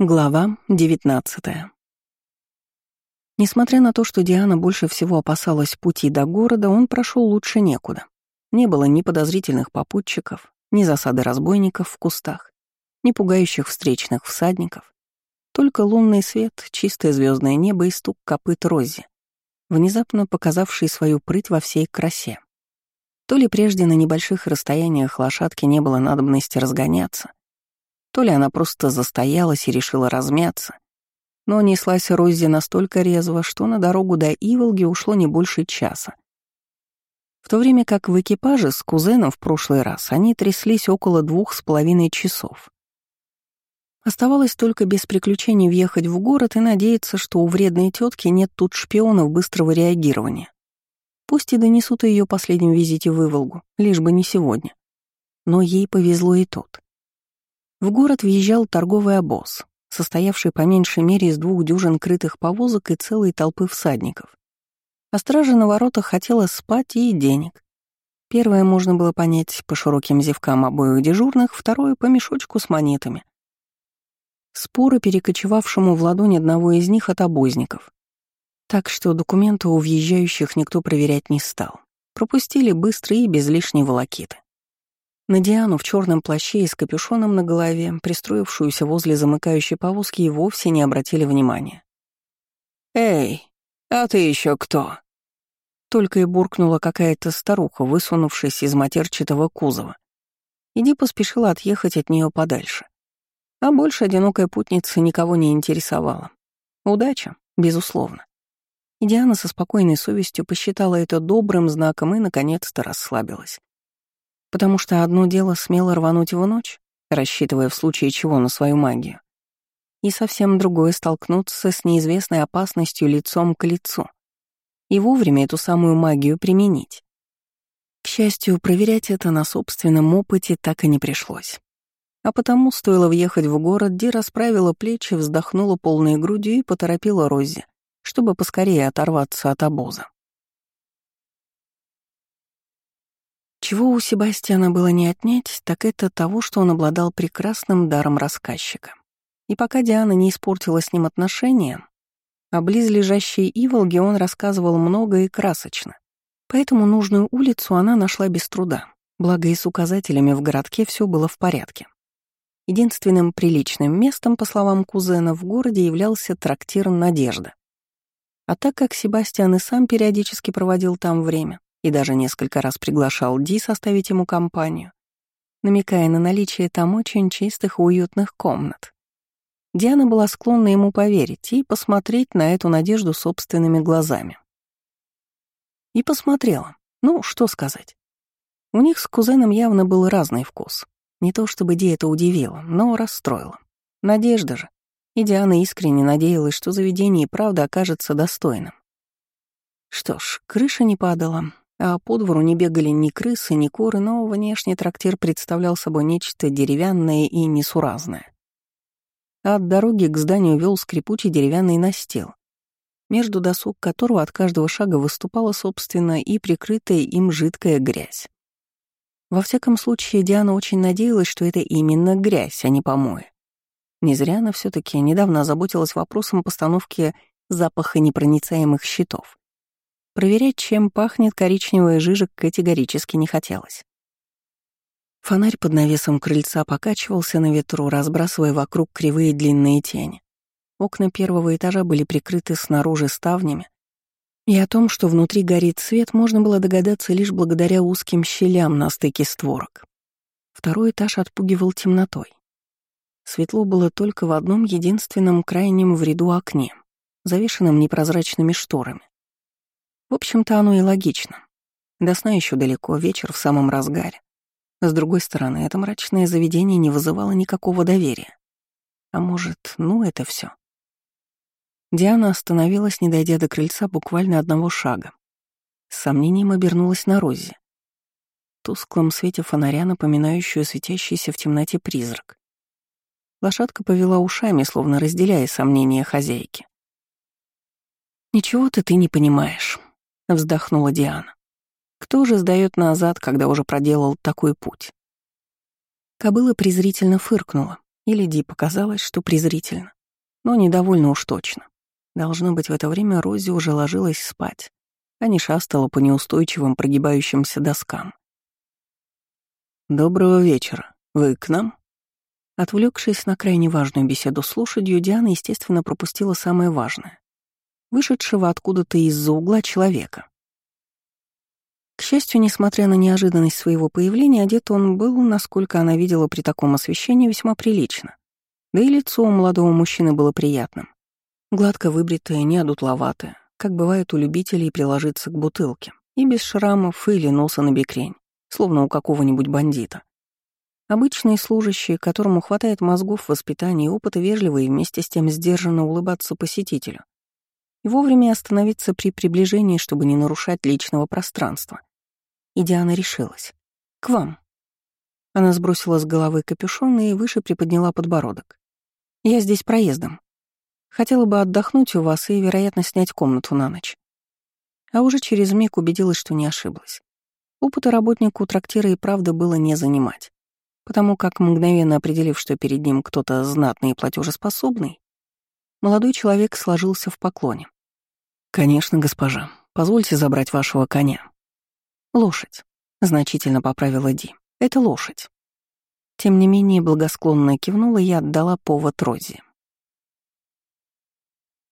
Глава 19 Несмотря на то, что Диана больше всего опасалась пути до города, он прошел лучше некуда. Не было ни подозрительных попутчиков, ни засады разбойников в кустах, ни пугающих встречных всадников. Только лунный свет, чистое звездное небо и стук копыт Рози, внезапно показавший свою прыть во всей красе. То ли прежде на небольших расстояниях лошадки не было надобности разгоняться, то ли она просто застоялась и решила размяться. Но неслась Роззи настолько резво, что на дорогу до Иволги ушло не больше часа. В то время как в экипаже с кузеном в прошлый раз они тряслись около двух с половиной часов. Оставалось только без приключений въехать в город и надеяться, что у вредной тетки нет тут шпионов быстрого реагирования. Пусть и донесут о ее последнем визите в Иволгу, лишь бы не сегодня. Но ей повезло и тут. В город въезжал торговый обоз, состоявший по меньшей мере из двух дюжин крытых повозок и целой толпы всадников. А стража на воротах хотела спать и денег. Первое можно было понять по широким зевкам обоих дежурных, второе — по мешочку с монетами. Споры, перекочевавшему в ладонь одного из них от обозников. Так что документы у въезжающих никто проверять не стал. Пропустили быстро и без лишней волокиты. На Диану в черном плаще и с капюшоном на голове, пристроившуюся возле замыкающей повозки, и вовсе не обратили внимания. «Эй, а ты еще кто?» Только и буркнула какая-то старуха, высунувшись из матерчатого кузова. Иди поспешила отъехать от нее подальше. А больше одинокая путница никого не интересовала. Удача, безусловно. И Диана со спокойной совестью посчитала это добрым знаком и, наконец-то, расслабилась. Потому что одно дело смело рвануть в ночь, рассчитывая в случае чего на свою магию, и совсем другое столкнуться с неизвестной опасностью лицом к лицу и вовремя эту самую магию применить. К счастью, проверять это на собственном опыте так и не пришлось. А потому стоило въехать в город, Ди расправила плечи, вздохнула полной грудью и поторопила Рози, чтобы поскорее оторваться от обоза. Чего у Себастьяна было не отнять, так это того, что он обладал прекрасным даром рассказчика. И пока Диана не испортила с ним отношения, о близлежащей Иволге он рассказывал много и красочно. Поэтому нужную улицу она нашла без труда, благо и с указателями в городке все было в порядке. Единственным приличным местом, по словам кузена, в городе являлся трактир «Надежда». А так как Себастьян и сам периодически проводил там время, и даже несколько раз приглашал Ди составить ему компанию, намекая на наличие там очень чистых и уютных комнат. Диана была склонна ему поверить и посмотреть на эту надежду собственными глазами. И посмотрела. Ну, что сказать. У них с кузеном явно был разный вкус. Не то чтобы Ди это удивило, но расстроило. Надежда же. И Диана искренне надеялась, что заведение и правда окажется достойным. Что ж, крыша не падала, а по двору не бегали ни крысы, ни куры, но внешний трактир представлял собой нечто деревянное и несуразное. от дороги к зданию вел скрипучий деревянный настил, между досуг которого от каждого шага выступала, собственно, и прикрытая им жидкая грязь. Во всяком случае, Диана очень надеялась, что это именно грязь, а не помои. Не зря она все таки недавно озаботилась вопросом постановки запаха непроницаемых щитов. Проверять, чем пахнет коричневая жижа, категорически не хотелось. Фонарь под навесом крыльца покачивался на ветру, разбрасывая вокруг кривые длинные тени. Окна первого этажа были прикрыты снаружи ставнями, и о том, что внутри горит свет, можно было догадаться лишь благодаря узким щелям на стыке створок. Второй этаж отпугивал темнотой. Светло было только в одном единственном крайнем в ряду окне, завешенном непрозрачными шторами. В общем-то, оно и логично. До сна еще далеко, вечер в самом разгаре. С другой стороны, это мрачное заведение не вызывало никакого доверия. А может, ну это все. Диана остановилась, не дойдя до крыльца буквально одного шага. С сомнением обернулась на Розе. Тусклом свете фонаря, напоминающую светящийся в темноте призрак. Лошадка повела ушами, словно разделяя сомнения хозяйки. «Ничего-то ты не понимаешь», — вздохнула Диана. «Кто же сдает назад, когда уже проделал такой путь?» Кобыла презрительно фыркнула Или Ди показалось, что презрительно. Но недовольно уж точно. Должно быть, в это время Рози уже ложилась спать, а не шастала по неустойчивым прогибающимся доскам. «Доброго вечера. Вы к нам?» Отвлекшись на крайне важную беседу с лошадью, Диана, естественно, пропустила самое важное — вышедшего откуда-то из-за угла человека. К счастью, несмотря на неожиданность своего появления, одет он был, насколько она видела при таком освещении, весьма прилично. Да и лицо у молодого мужчины было приятным. Гладко выбритое, неодутловатое, как бывает у любителей приложиться к бутылке, и без шрамов или носа на бекрень, словно у какого-нибудь бандита. Обычные служащие, которому хватает мозгов, воспитания и опыта вежливо вместе с тем сдержанно улыбаться посетителю. И вовремя остановиться при приближении, чтобы не нарушать личного пространства. И Диана решилась. «К вам». Она сбросила с головы капюшон и выше приподняла подбородок. «Я здесь проездом. Хотела бы отдохнуть у вас и, вероятно, снять комнату на ночь». А уже через миг убедилась, что не ошиблась. Опыта работнику трактира и правда было не занимать, потому как, мгновенно определив, что перед ним кто-то знатный и платежеспособный, молодой человек сложился в поклоне. «Конечно, госпожа. Позвольте забрать вашего коня». «Лошадь», — значительно поправила Ди. «Это лошадь». Тем не менее, благосклонно кивнула и отдала повод Рози.